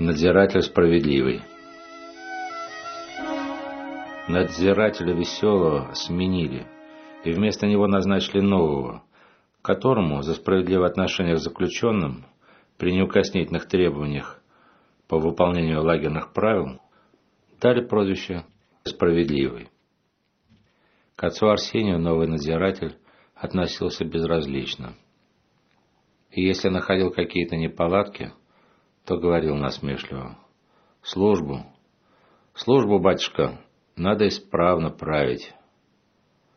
Надзиратель справедливый. Надзирателя веселого сменили, и вместо него назначили нового, которому за справедливое отношение к заключенным при неукоснительных требованиях по выполнению лагерных правил дали прозвище «Справедливый». К отцу Арсению новый надзиратель относился безразлично. И если находил какие-то неполадки, то говорил насмешливо. «Службу, службу, батюшка, надо исправно править».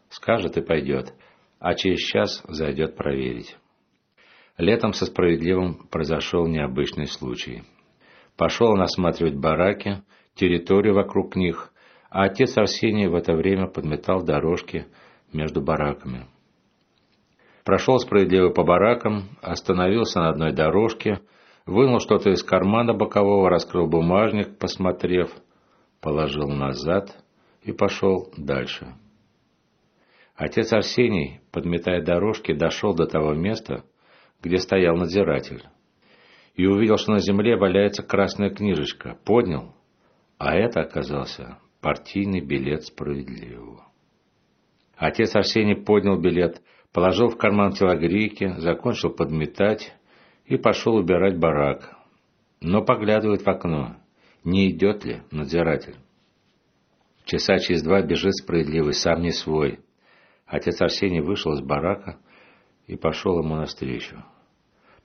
Скажет и пойдет, а через час зайдет проверить. Летом со справедливым произошел необычный случай. Пошел он осматривать бараки, территорию вокруг них, а отец Арсений в это время подметал дорожки между бараками. Прошел справедливо по баракам, остановился на одной дорожке, вынул что-то из кармана бокового, раскрыл бумажник, посмотрев, положил назад и пошел дальше. Отец Арсений, подметая дорожки, дошел до того места, где стоял надзиратель, и увидел, что на земле валяется красная книжечка, поднял, а это оказался партийный билет справедливого. Отец Арсений поднял билет, положил в карман телогрейки, закончил подметать и пошел убирать барак. Но поглядывает в окно, не идет ли надзиратель. Часа через два бежит справедливый, сам не свой. Отец Арсений вышел из барака и пошел ему навстречу.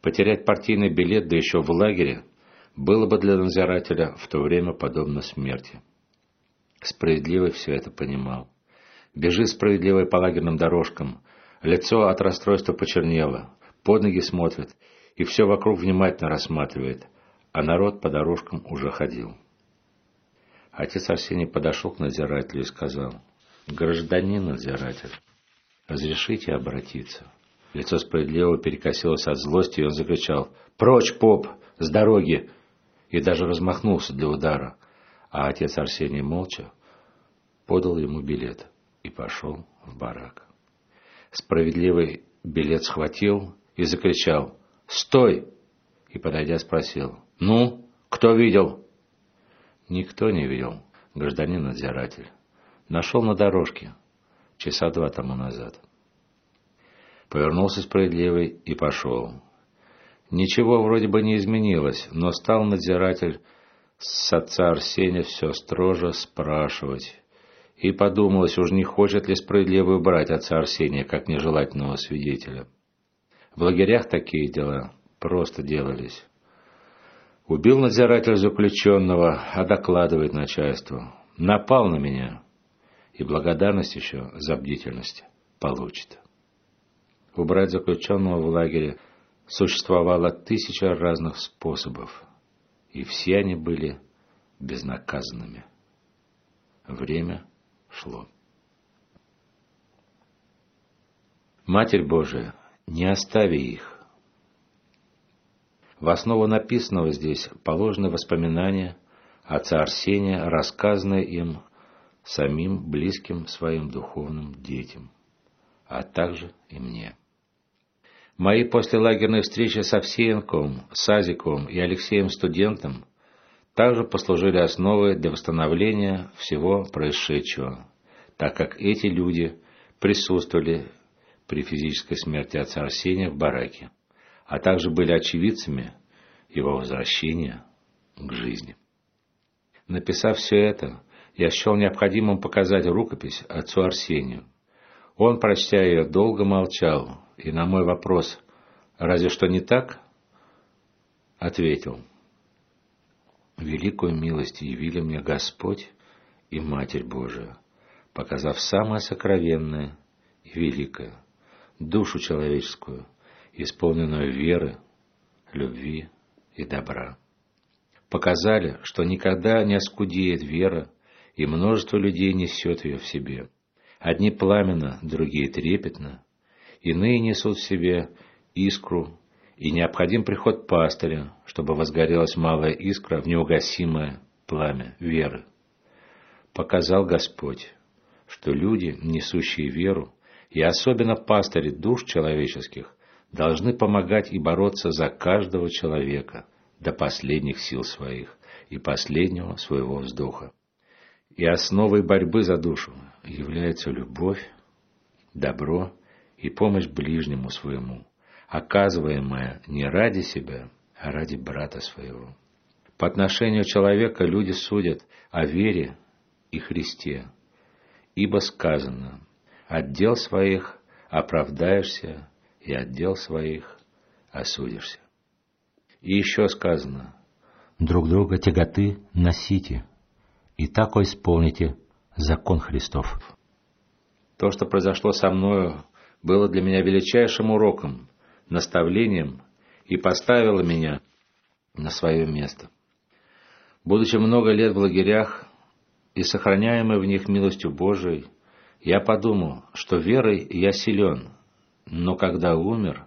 Потерять партийный билет, да еще в лагере, было бы для надзирателя в то время подобно смерти. Справедливый все это понимал. Бежит справедливый по лагерным дорожкам, лицо от расстройства почернело, под ноги смотрит и все вокруг внимательно рассматривает, а народ по дорожкам уже ходил. Отец Арсений подошел к надзирателю и сказал, «Гражданин надзиратель, разрешите обратиться?» Лицо справедливого перекосилось от злости, и он закричал, «Прочь, поп, с дороги!» и даже размахнулся для удара, а отец Арсений молча подал ему билет и пошел в барак. Справедливый билет схватил и закричал «Стой!» и, подойдя, спросил «Ну, кто видел?» Никто не видел, гражданин надзиратель. Нашел на дорожке, часа два тому назад. Повернулся справедливый и пошел. Ничего вроде бы не изменилось, но стал надзиратель с отца Арсения все строже спрашивать. И подумалось, уж не хочет ли справедливый брать отца Арсения как нежелательного свидетеля. В лагерях такие дела просто делались. Убил надзиратель заключенного, а докладывает начальству. Напал на меня. И благодарность еще за бдительность получит. Убрать заключенного в лагере существовало тысяча разных способов, и все они были безнаказанными. Время шло. Матерь Божия, не остави их. В основу написанного здесь положены воспоминания отца Арсения, рассказанные им самим близким своим духовным детям, а также и мне. Мои послелагерные встречи с Овсеенковым, Сазиковым и Алексеем Студентом также послужили основой для восстановления всего происшедшего, так как эти люди присутствовали при физической смерти отца Арсения в бараке, а также были очевидцами его возвращения к жизни. Написав все это, я счел необходимым показать рукопись отцу Арсению. Он, прочтя ее, долго молчал, и на мой вопрос «Разве что не так?» ответил «Великую милость явили мне Господь и Матерь Божия, показав самое сокровенное и великое, душу человеческую, исполненную веры, любви и добра. Показали, что никогда не оскудеет вера, и множество людей несет ее в себе. Одни пламенно, другие трепетно, Иные несут в себе искру, и необходим приход пастыря, чтобы возгорелась малая искра в неугасимое пламя веры. Показал Господь, что люди, несущие веру, и особенно пастыри душ человеческих, должны помогать и бороться за каждого человека, до последних сил своих и последнего своего вздоха. И основой борьбы за душу является любовь, добро и помощь ближнему своему, оказываемая не ради себя, а ради брата своего. По отношению человека люди судят о вере и Христе, ибо сказано «Отдел своих оправдаешься, и отдел своих осудишься». И еще сказано «Друг друга тяготы носите, и так исполните закон Христов». То, что произошло со мною, было для меня величайшим уроком, наставлением и поставило меня на свое место. Будучи много лет в лагерях и сохраняемый в них милостью Божией, я подумал, что верой я силен, но когда умер,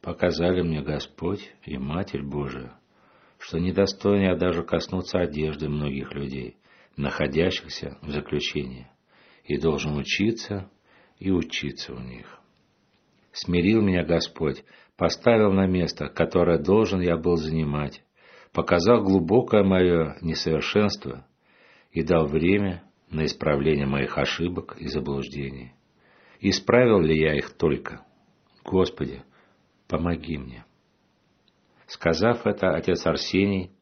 показали мне Господь и Матерь Божия, что недостоин я даже коснуться одежды многих людей, находящихся в заключении, и должен учиться и учиться у них. Смирил меня Господь, поставил на место, которое должен я был занимать, показал глубокое мое несовершенство и дал время на исправление моих ошибок и заблуждений. Исправил ли я их только? Господи, помоги мне. Сказав это, отец Арсений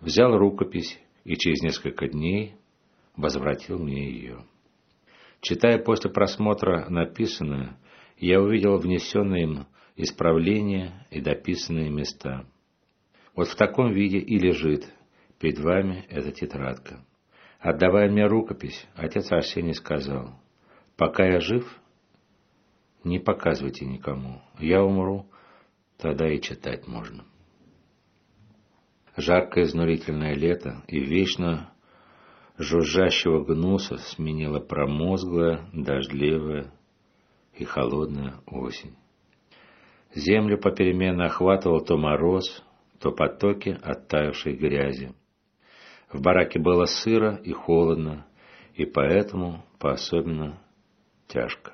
взял рукопись и через несколько дней возвратил мне ее. Читая после просмотра написанное, я увидел внесенные им исправления и дописанные места. Вот в таком виде и лежит перед вами эта тетрадка. Отдавая мне рукопись, отец Арсений сказал, «Пока я жив, не показывайте никому. Я умру, тогда и читать можно». Жаркое изнурительное лето и вечно жужжащего гнуса сменила промозглая, дождливая и холодная осень. Землю попеременно охватывал то мороз, то потоки оттаившей грязи. В бараке было сыро и холодно, и поэтому по-особенно тяжко.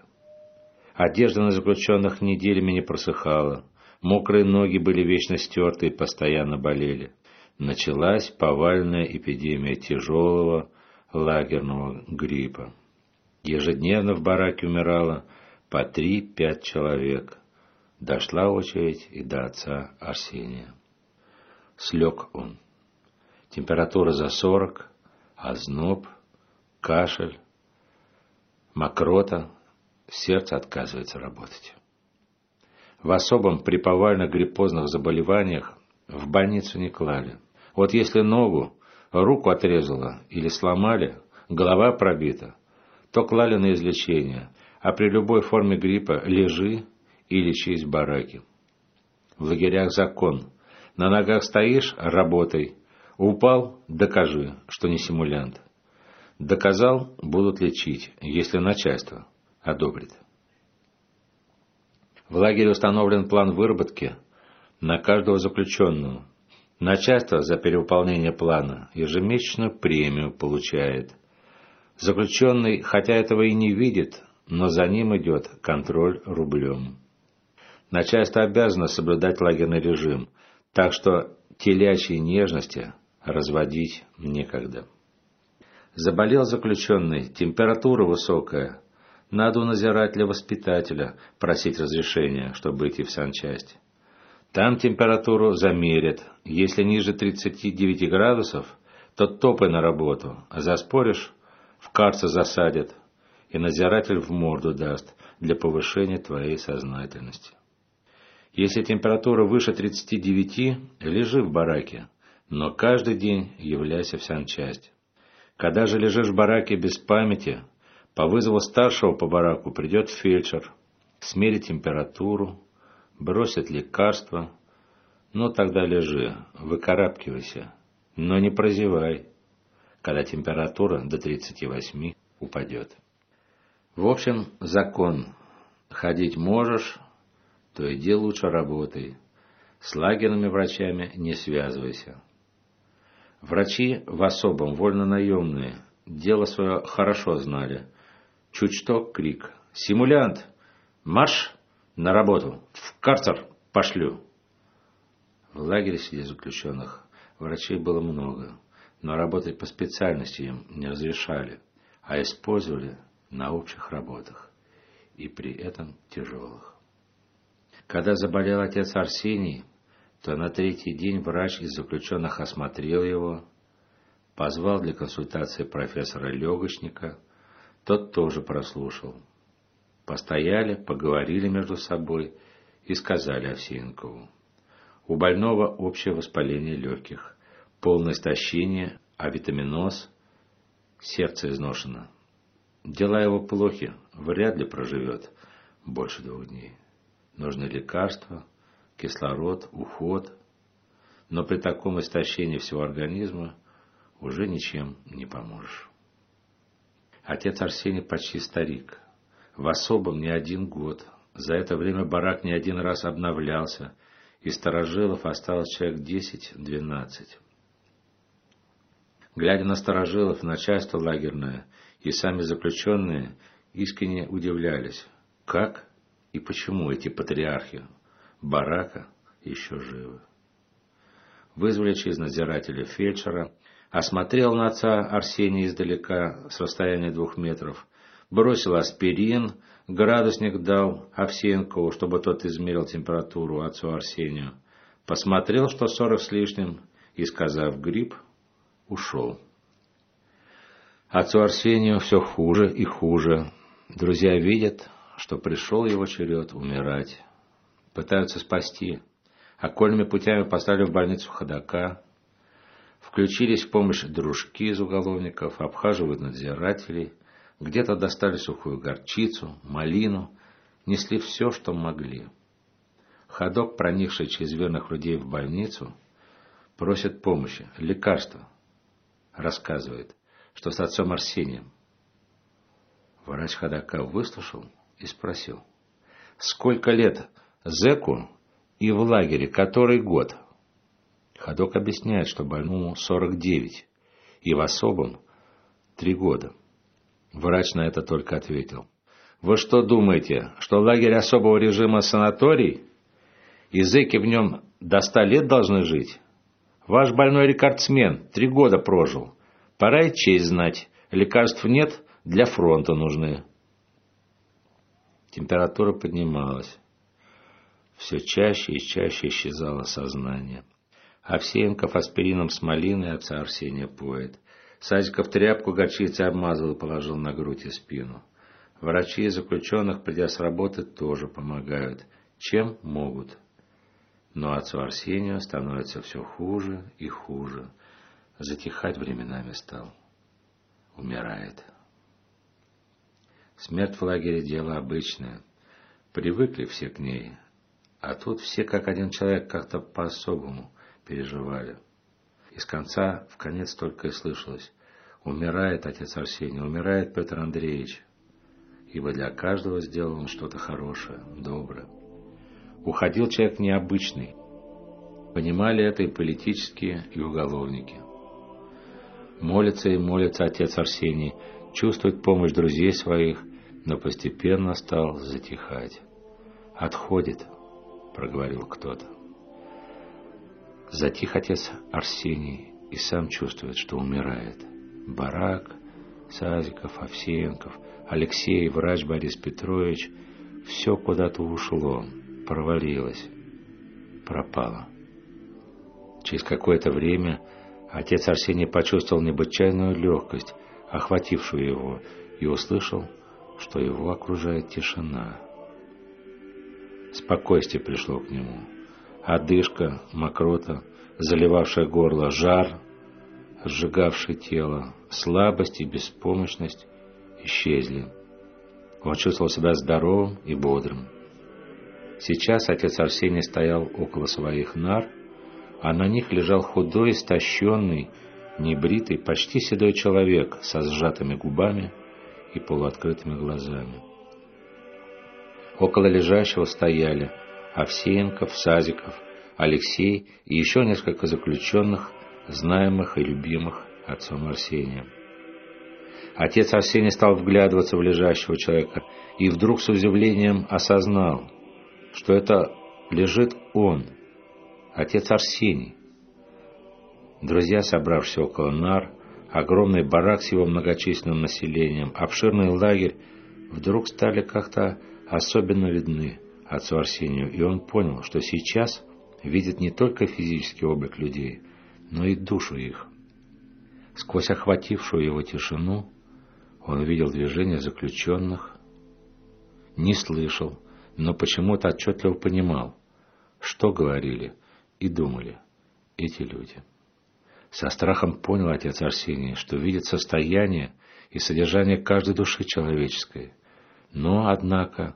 Одежда на заключенных неделями не просыхала, мокрые ноги были вечно стерты и постоянно болели. Началась повальная эпидемия тяжелого лагерного гриппа. Ежедневно в бараке умирало по три-пять человек. Дошла очередь и до отца Арсения. Слег он. Температура за сорок, озноб, кашель, мокрота, сердце отказывается работать. В особом при повальных гриппозных заболеваниях в больницу не клали. Вот если ногу, руку отрезала или сломали, голова пробита, то клали на излечение, а при любой форме гриппа лежи и лечись в бараке. В лагерях закон – на ногах стоишь – работай. Упал – докажи, что не симулянт. Доказал – будут лечить, если начальство одобрит. В лагере установлен план выработки на каждого заключенного. Начальство за перевыполнение плана ежемесячную премию получает. Заключенный, хотя этого и не видит, но за ним идет контроль рублем. Начальство обязано соблюдать лагерный режим – так что телячьей нежности разводить некогда. Заболел заключенный, температура высокая. Надо у надзирателя воспитателя просить разрешения, чтобы идти в санчасть. Там температуру замерят. Если ниже 39 градусов, то топай на работу, а заспоришь – в карцер засадят, и надзиратель в морду даст для повышения твоей сознательности. Если температура выше 39, лежи в бараке, но каждый день являйся в санчасть. Когда же лежишь в бараке без памяти, по вызову старшего по бараку придет фельдшер, смерит температуру, бросит лекарства, ну тогда лежи, выкарабкивайся, но не прозевай, когда температура до 38 упадет. В общем, закон. Ходить можешь, то иди лучше работай. С лагерными врачами не связывайся. Врачи в особом, вольно-наемные, дело свое хорошо знали. Чуть что крик. «Симулянт! Марш! На работу! В карцер пошлю!» В лагере среди заключенных врачей было много, но работать по специальности им не разрешали, а использовали на общих работах, и при этом тяжелых. Когда заболел отец Арсений, то на третий день врач из заключенных осмотрел его, позвал для консультации профессора Легочника, тот тоже прослушал. Постояли, поговорили между собой и сказали Овсеенкову. У больного общее воспаление легких, полное истощение, авитаминоз, сердце изношено. Дела его плохи, вряд ли проживет больше двух дней. Нужны лекарства, кислород, уход. Но при таком истощении всего организма уже ничем не поможешь. Отец Арсений почти старик. В особом не один год. За это время барак не один раз обновлялся. и старожилов осталось человек 10-12. Глядя на старожилов, начальство лагерное и сами заключенные искренне удивлялись, как и почему эти патриархи барака еще живы. Вызвали через надзирателя фельдшера, осмотрел на отца Арсения издалека с расстояния двух метров, бросил аспирин, градусник дал Овсеенкову, чтобы тот измерил температуру отцу Арсению, посмотрел, что сорок с лишним, и, сказав грипп, ушел. Отцу Арсению все хуже и хуже. Друзья видят, что пришел его черед умирать. Пытаются спасти. Окольными путями поставили в больницу ходока, Включились в помощь дружки из уголовников, обхаживают надзирателей, где-то достали сухую горчицу, малину, несли все, что могли. Ходок, проникший через верных людей в больницу, просит помощи, лекарства. Рассказывает, что с отцом Арсением. Врач ходока выслушал и спросил, сколько лет зэку и в лагере который год? Ходок объясняет, что больному 49, и в особом три года. Врач на это только ответил. Вы что думаете, что лагерь особого режима санаторий? Языки в нем до ста лет должны жить? Ваш больной рекордсмен, три года прожил. Пора и честь знать. Лекарств нет, для фронта нужны. Температура поднималась. Все чаще и чаще исчезало сознание. Овсеенков аспирином с малиной отца Арсения поет. Садиков тряпку горчицей обмазал и положил на грудь и спину. Врачи и заключенных, придя с работы, тоже помогают. Чем могут. Но отцу Арсению становится все хуже и хуже. Затихать временами стал. Умирает. Смерть в лагере дело обычное. Привыкли все к ней. А тут все как один человек как-то по-особому переживали. Из конца в конец только и слышалось. Умирает отец Арсений, умирает Петр Андреевич. Ибо для каждого сделал он что-то хорошее, доброе. Уходил человек необычный. Понимали это и политические, и уголовники. Молится и молится отец Арсений, чувствует помощь друзей своих, но постепенно стал затихать. «Отходит», — проговорил кто-то. Затих отец Арсений и сам чувствует, что умирает. Барак, Сазиков, Овсеенков, Алексей, врач Борис Петрович – все куда-то ушло, провалилось, пропало. Через какое-то время отец Арсений почувствовал необычайную легкость, охватившую его, и услышал, что его окружает тишина. Спокойствие пришло к нему – одышка, мокрота, заливавшая горло, жар, сжигавший тело, слабость и беспомощность исчезли. Он чувствовал себя здоровым и бодрым. Сейчас отец Арсений стоял около своих нар, а на них лежал худой, истощенный, небритый, почти седой человек со сжатыми губами и полуоткрытыми глазами. Около лежащего стояли Овсеенков, Сазиков, Алексей и еще несколько заключенных, знаемых и любимых отцом Арсением. Отец Арсений стал вглядываться в лежащего человека и вдруг с удивлением осознал, что это лежит он, отец Арсений. Друзья, собравшись около нар, огромный барак с его многочисленным населением, обширный лагерь, вдруг стали как-то особенно видны отцу Арсению, и он понял, что сейчас видит не только физический облик людей, но и душу их. Сквозь охватившую его тишину он видел движение заключенных, не слышал, но почему-то отчетливо понимал, что говорили и думали эти люди. Со страхом понял отец Арсений, что видит состояние и содержание каждой души человеческой. Но, однако,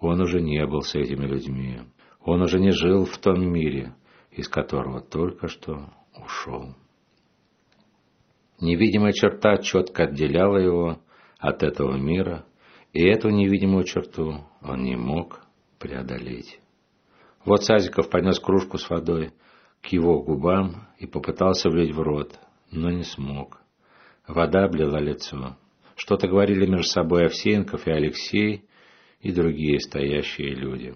он уже не был с этими людьми. Он уже не жил в том мире, из которого только что ушел. Невидимая черта четко отделяла его от этого мира, и эту невидимую черту он не мог преодолеть. Вот Сазиков поднес кружку с водой к его губам и попытался влить в рот, но не смог. Вода облила лицо. Что-то говорили между собой Овсеенков и Алексей и другие стоящие люди.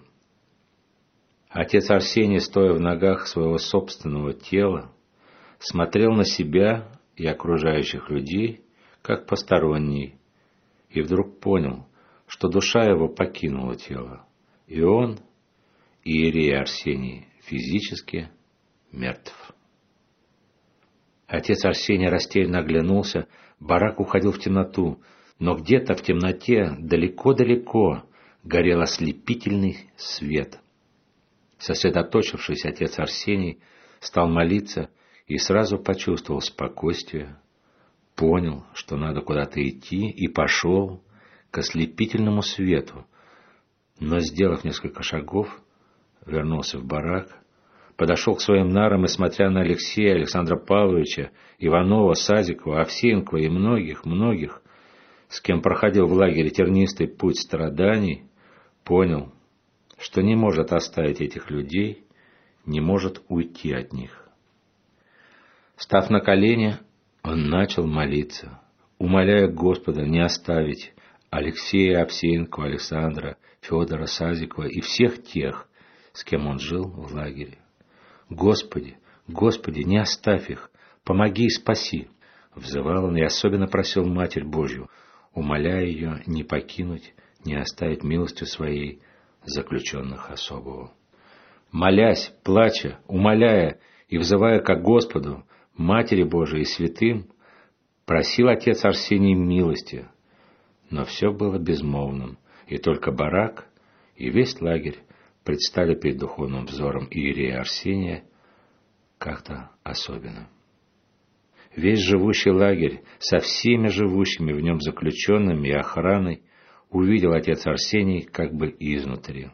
Отец Арсений, стоя в ногах своего собственного тела, смотрел на себя и окружающих людей, как посторонний, и вдруг понял, что душа его покинула тело, и он, Иерей Арсений, физически мертв. Отец Арсений растерянно оглянулся, барак уходил в темноту, но где-то в темноте, далеко-далеко, горел ослепительный свет. Сосредоточившись, отец Арсений стал молиться и сразу почувствовал спокойствие, понял, что надо куда-то идти, и пошел к ослепительному свету. Но, сделав несколько шагов, вернулся в барак, подошел к своим нарам и, смотря на Алексея, Александра Павловича, Иванова, Сазикова, Овсеенкова и многих-многих, с кем проходил в лагере тернистый путь страданий, понял, что не может оставить этих людей, не может уйти от них. Став на колени, он начал молиться, умоляя Господа не оставить Алексея Овсеенкова, Александра, Федора Сазикова и всех тех, с кем он жил в лагере. «Господи, Господи, не оставь их, помоги и спаси!» Взывал он и особенно просил Матерь Божью, умоляя ее не покинуть, не оставить милостью своей заключенных особого. Молясь, плача, умоляя и взывая к Господу, Матери Божией и святым, просил отец Арсений милости, но все было безмолвным, и только барак и весь лагерь предстали перед духовным взором Иерея Арсения как-то особенно. Весь живущий лагерь со всеми живущими в нем заключенными и охраной увидел отец Арсений как бы изнутри.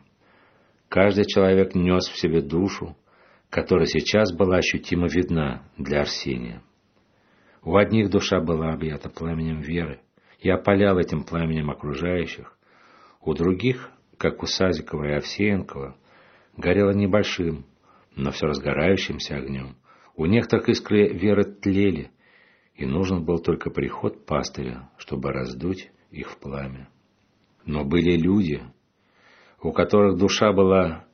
Каждый человек нес в себе душу, которая сейчас была ощутимо видна для Арсения. У одних душа была объята пламенем веры и опалял этим пламенем окружающих, у других как у Сазикова и Овсеенкова, горело небольшим, но все разгорающимся огнем. У некоторых искры веры тлели, и нужен был только приход пастыря, чтобы раздуть их в пламя. Но были люди, у которых душа была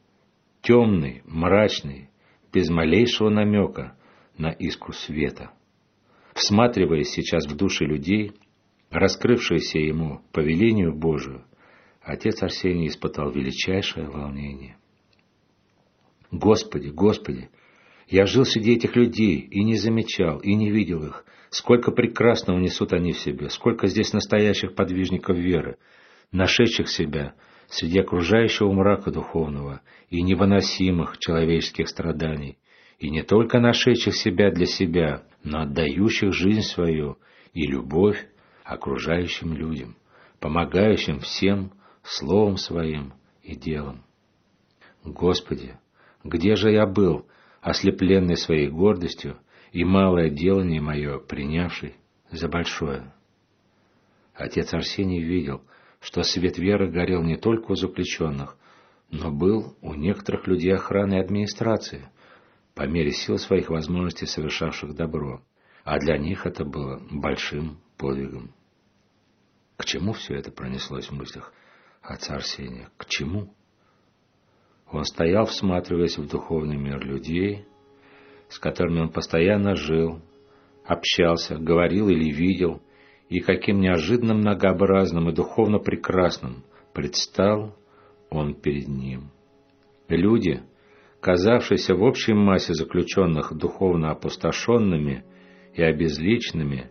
темной, мрачной, без малейшего намека на искру света. Всматриваясь сейчас в души людей, раскрывшиеся ему по велению Божию, Отец Арсений испытал величайшее волнение. Господи, Господи, я жил среди этих людей и не замечал, и не видел их. Сколько прекрасного несут они в себе, сколько здесь настоящих подвижников веры, нашедших себя среди окружающего мрака духовного и невыносимых человеческих страданий, и не только нашедших себя для себя, но отдающих жизнь свою и любовь окружающим людям, помогающим всем, словом своим и делом. Господи, где же я был, ослепленный своей гордостью и малое делание мое принявший за большое? Отец Арсений видел, что свет веры горел не только у заключенных, но был у некоторых людей охраны и администрации, по мере сил своих возможностей совершавших добро, а для них это было большим подвигом. К чему все это пронеслось в мыслях отца Арсения. К чему? Он стоял, всматриваясь в духовный мир людей, с которыми он постоянно жил, общался, говорил или видел, и каким неожиданным многообразным и духовно прекрасным предстал он перед ним. Люди, казавшиеся в общей массе заключенных духовно опустошенными и обезличенными,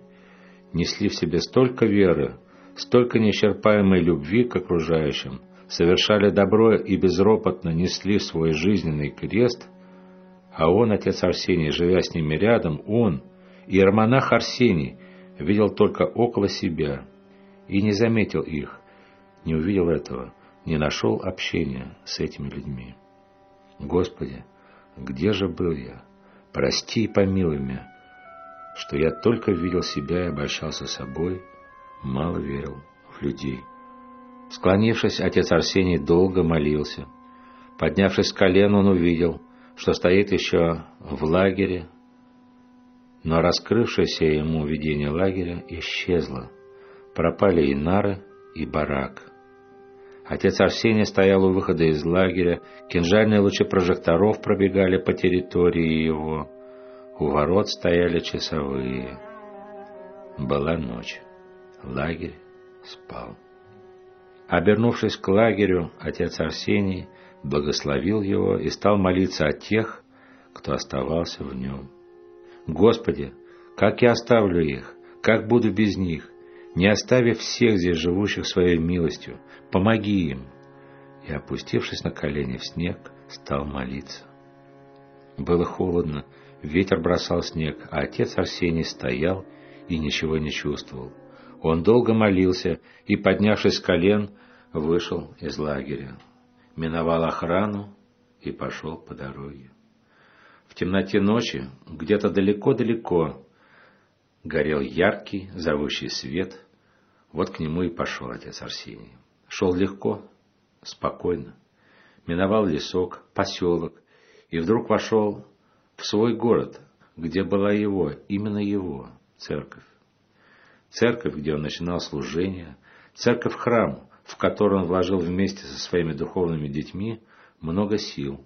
несли в себе столько веры, столько неисчерпаемой любви к окружающим, совершали добро и безропотно несли свой жизненный крест, а он, отец Арсений, живя с ними рядом, он, иеромонах Арсений, видел только около себя и не заметил их, не увидел этого, не нашел общения с этими людьми. Господи, где же был я? Прости и помилуй меня, что я только видел себя и обольщался собой, мало верил в людей. Склонившись, отец Арсений долго молился. Поднявшись с колен, он увидел, что стоит еще в лагере, но раскрывшееся ему видение лагеря исчезло. Пропали и нары, и барак. Отец Арсений стоял у выхода из лагеря, кинжальные лучи прожекторов пробегали по территории его. У ворот стояли часовые. Была ночь. Лагерь спал. Обернувшись к лагерю, отец Арсений благословил его и стал молиться о тех, кто оставался в нем. «Господи, как я оставлю их? Как буду без них? Не оставив всех здесь живущих своей милостью, помоги им!» И, опустившись на колени в снег, стал молиться. Было холодно, ветер бросал снег, а отец Арсений стоял и ничего не чувствовал. Он долго молился и, поднявшись с колен, вышел из лагеря, миновал охрану и пошел по дороге. В темноте ночи, где-то далеко-далеко, горел яркий, зовущий свет. Вот к нему и пошел отец Арсений. Шел легко, спокойно. Миновал лесок, поселок, и вдруг вошел в свой город, где была его, именно его, церковь церковь, где он начинал служение, церковь-храм, в который он вложил вместе со своими духовными детьми много сил,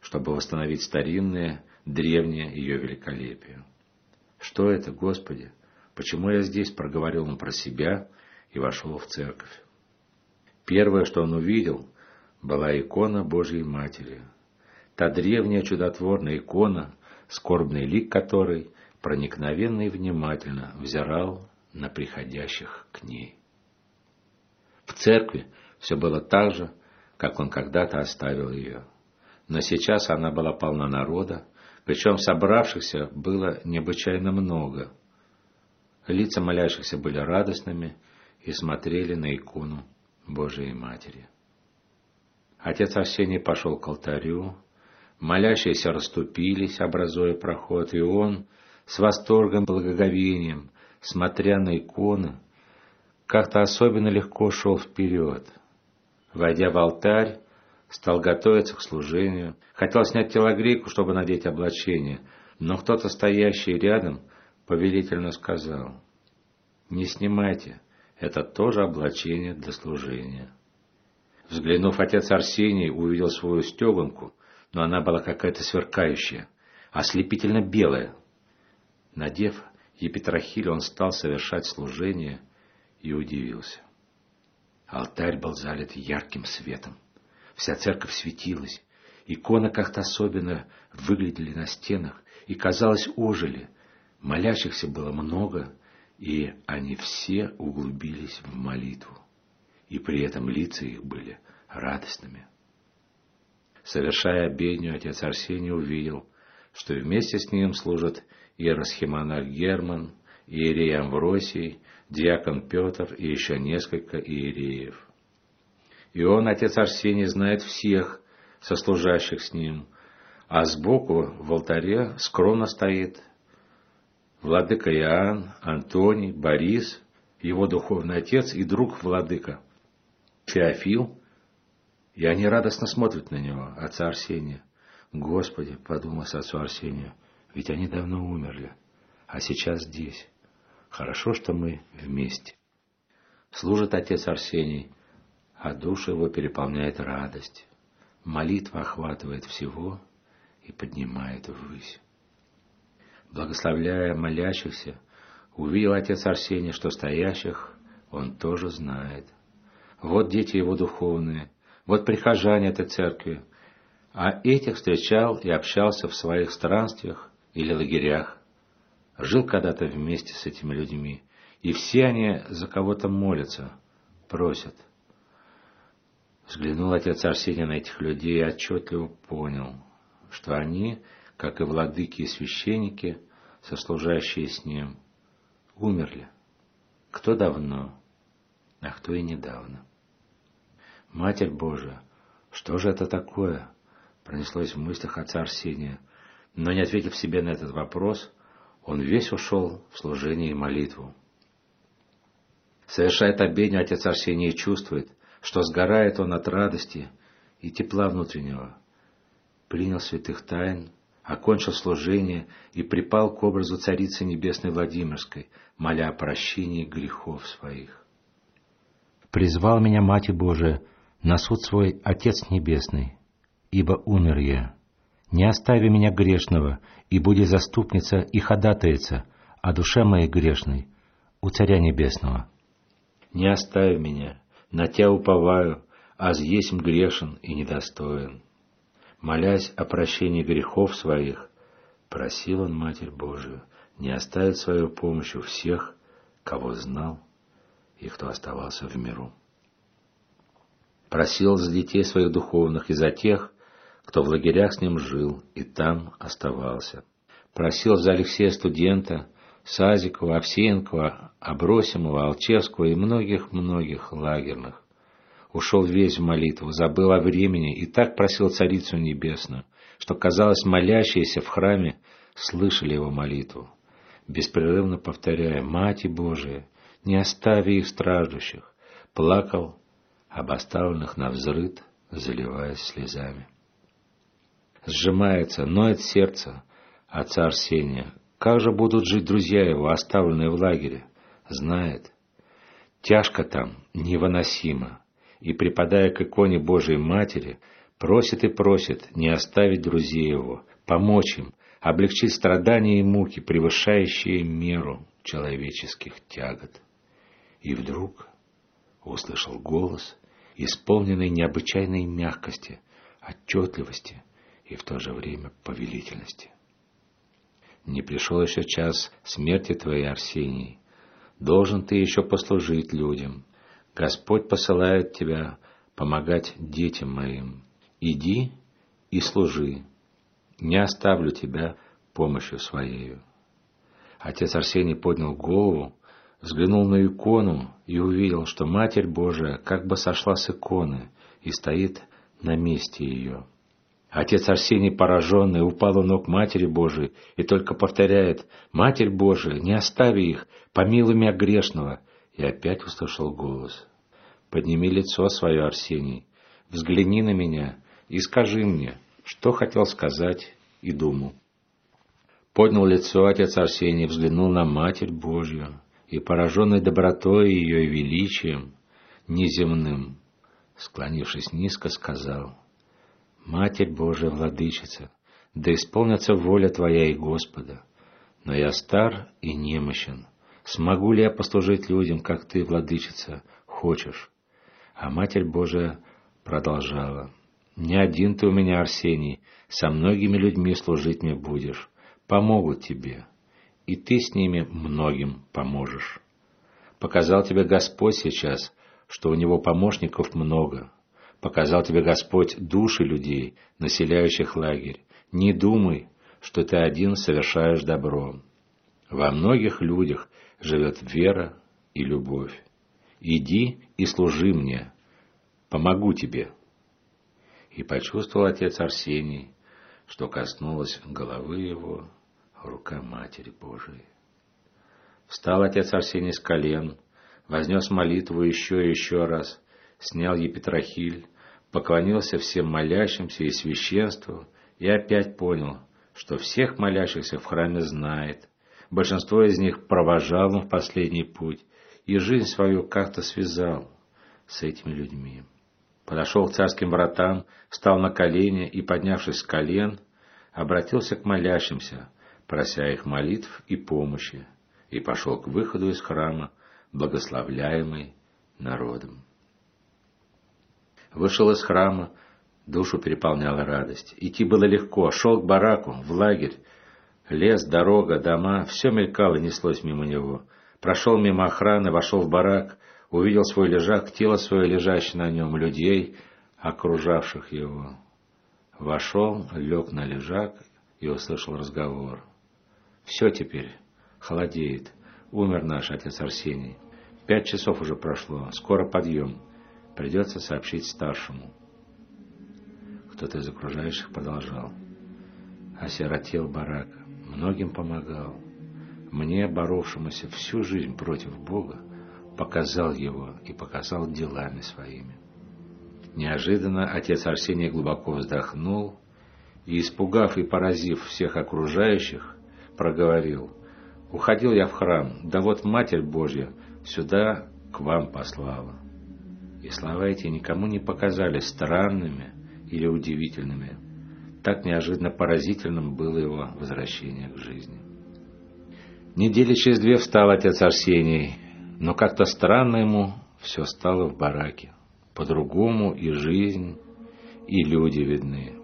чтобы восстановить старинное, древнее ее великолепие. «Что это, Господи? Почему я здесь?» – проговорил он про себя и вошел в церковь. Первое, что он увидел, была икона Божьей Матери. Та древняя чудотворная икона, скорбный лик которой проникновенно и внимательно взирал на приходящих к ней. В церкви все было так же, как он когда-то оставил ее. Но сейчас она была полна народа, причем собравшихся было необычайно много. Лица молящихся были радостными и смотрели на икону Божией Матери. Отец Арсений пошел к алтарю, молящиеся расступились, образуя проход, и он с восторгом, благоговением смотря на иконы, как-то особенно легко шел вперед. Войдя в алтарь, стал готовиться к служению, хотел снять телогрейку, чтобы надеть облачение, но кто-то, стоящий рядом, повелительно сказал, «Не снимайте, это тоже облачение для служения». Взглянув, отец Арсений увидел свою стеганку, но она была какая-то сверкающая, ослепительно белая. Надев Епитрахиль он стал совершать служение и удивился. Алтарь был залит ярким светом. Вся церковь светилась. Иконы как-то особенно выглядели на стенах и, казалось, ожили. Молящихся было много, и они все углубились в молитву. И при этом лица их были радостными. Совершая обедню, отец Арсений увидел, что вместе с ним служат иеросхимонах Герман, иерей Амвросий, диакон Петр и еще несколько иереев. И он, отец Арсений, знает всех сослужащих с ним, а сбоку в алтаре скромно стоит владыка Иоанн, Антоний, Борис, его духовный отец и друг владыка Феофил, и они радостно смотрят на него, отца Арсения. «Господи!» — подумал отцу Арсению — ведь они давно умерли, а сейчас здесь. Хорошо, что мы вместе. Служит отец Арсений, а душу его переполняет радость. молитва охватывает всего и поднимает ввысь. Благословляя молящихся, увидел отец Арсений, что стоящих он тоже знает. Вот дети его духовные, вот прихожане этой церкви, а этих встречал и общался в своих странствиях или лагерях. Жил когда-то вместе с этими людьми, и все они за кого-то молятся, просят. Взглянул отец Арсений на этих людей и отчетливо понял, что они, как и владыки и священники, сослужащие с ним, умерли. Кто давно, а кто и недавно. Матерь Божия, что же это такое? Пронеслось в мыслях отца Арсения. Но не ответив себе на этот вопрос, он весь ушел в служение и молитву. Совершает обедню отец Арсений чувствует, что сгорает он от радости и тепла внутреннего. Принял святых тайн, окончил служение и припал к образу Царицы Небесной Владимирской, моля о прощении грехов своих. «Призвал меня, Мать Божия, на суд свой Отец Небесный, ибо умер я. Не остави меня грешного, и буди заступница и ходатайца о душе моей грешной у Царя Небесного. Не оставь меня, на Тя уповаю, аз есмь грешен и недостоин. Молясь о прощении грехов своих, просил он Матерь Божию не оставить свою помощью всех, кого знал и кто оставался в миру. Просил за детей своих духовных и за тех, кто в лагерях с ним жил и там оставался. Просил за Алексея студента, Сазикова, Овсеенкова, Абросимова, Алчевского и многих-многих лагерных. Ушел весь в молитву, забыл о времени и так просил Царицу Небесную, что, казалось, молящиеся в храме слышали его молитву, беспрерывно повторяя «Мать Божия, не остави их страждущих», плакал об оставленных на взрыд, заливаясь слезами. Сжимается, ноет сердце отца Арсения. Как же будут жить друзья его, оставленные в лагере? Знает. Тяжко там, невыносимо. И, припадая к иконе Божией Матери, просит и просит не оставить друзей его, помочь им, облегчить страдания и муки, превышающие меру человеческих тягот. И вдруг услышал голос, исполненный необычайной мягкости, отчетливости и в то же время повелительности. Не пришел еще час смерти твоей, Арсений. Должен ты еще послужить людям. Господь посылает тебя помогать детям моим. Иди и служи. Не оставлю тебя помощью своею. Отец Арсений поднял голову, взглянул на икону и увидел, что Матерь Божия как бы сошла с иконы и стоит на месте ее. Отец Арсений, пораженный, упал у ног Матери Божией и только повторяет «Матерь Божия, не остави их, помилуй меня грешного!» И опять услышал голос «Подними лицо свое, Арсений, взгляни на меня и скажи мне, что хотел сказать и думал». Поднял лицо отец Арсений, взглянул на Матерь Божью, и, пораженный добротой ее и величием, неземным, склонившись низко, сказал, «Матерь Божия, Владычица, да исполнится воля Твоя и Господа, но я стар и немощен, смогу ли я послужить людям, как Ты, Владычица, хочешь?» А Матерь Божия продолжала, «Не один ты у меня, Арсений, со многими людьми служить мне будешь, помогут тебе, и ты с ними многим поможешь. Показал тебе Господь сейчас, что у него помощников много. Показал тебе Господь души людей, населяющих лагерь. Не думай, что ты один совершаешь добро. Во многих людях живет вера и любовь. Иди и служи мне, помогу тебе. И почувствовал отец Арсений, что коснулась головы его рука Матери Божией. Встал отец Арсений с колен, вознес молитву еще и еще раз, снял епитрахиль, поклонился всем молящимся и священству и опять понял, что всех молящихся в храме знает, большинство из них провожал он в последний путь и жизнь свою как-то связал с этими людьми. подошел к царским вратам, встал на колени и, поднявшись с колен, обратился к молящимся, прося их молитв и помощи, и пошел к выходу из храма, благословляемый народом. Вышел из храма, душу переполняла радость. Идти было легко, шел к бараку, в лагерь. Лес, дорога, дома, все мелькало неслось мимо него. Прошел мимо охраны, вошел в барак, увидел свой лежак, тело свое лежащее на нем, людей, окружавших его. Вошел, лег на лежак и услышал разговор. Все теперь холодеет. Умер наш отец Арсений. Пять часов уже прошло, скоро подъем. Придется сообщить старшему. Кто-то из окружающих продолжал. Осиротел барак, многим помогал. Мне, боровшемуся всю жизнь против Бога, показал его и показал делами своими. Неожиданно отец Арсений глубоко вздохнул и, испугав и поразив всех окружающих, проговорил, «Уходил я в храм, да вот Матерь Божья сюда к вам послала». И слова эти никому не показались странными или удивительными. Так неожиданно поразительным было его возвращение к жизни. Недели через две встал отец Арсений, но как-то странно ему все стало в бараке. По-другому и жизнь, и люди видны.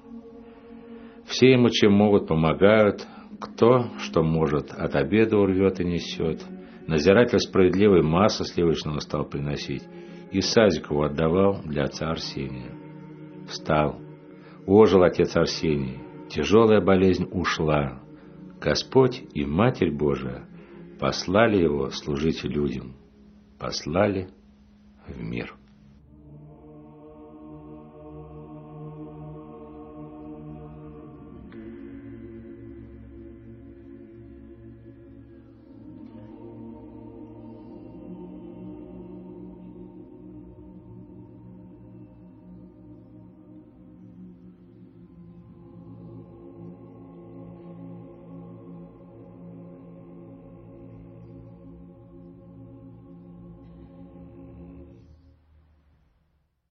Все ему чем могут помогают, кто что может от обеда урвет и несет. Назиратель справедливый массу сливочного стал приносить, и Сазикову отдавал для отца Арсения. Встал, ожил отец Арсений, тяжелая болезнь ушла. Господь и Матерь Божия послали его служить людям, послали в мир.